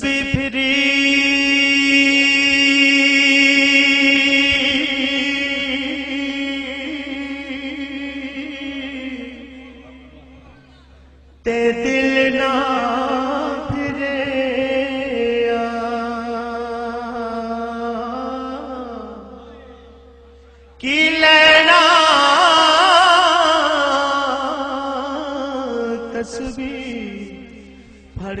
तस्बी free. ते दिल ना फिरे की लेना तस्वीर फड़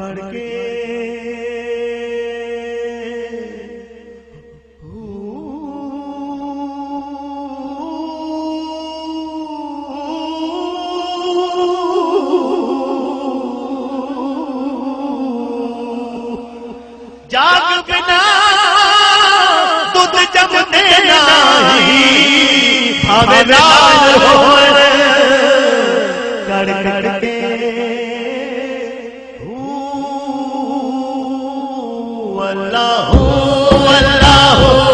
वड़ के जाग बिना दूध जमने नाही लाल के अल्लाह हू अल्लाह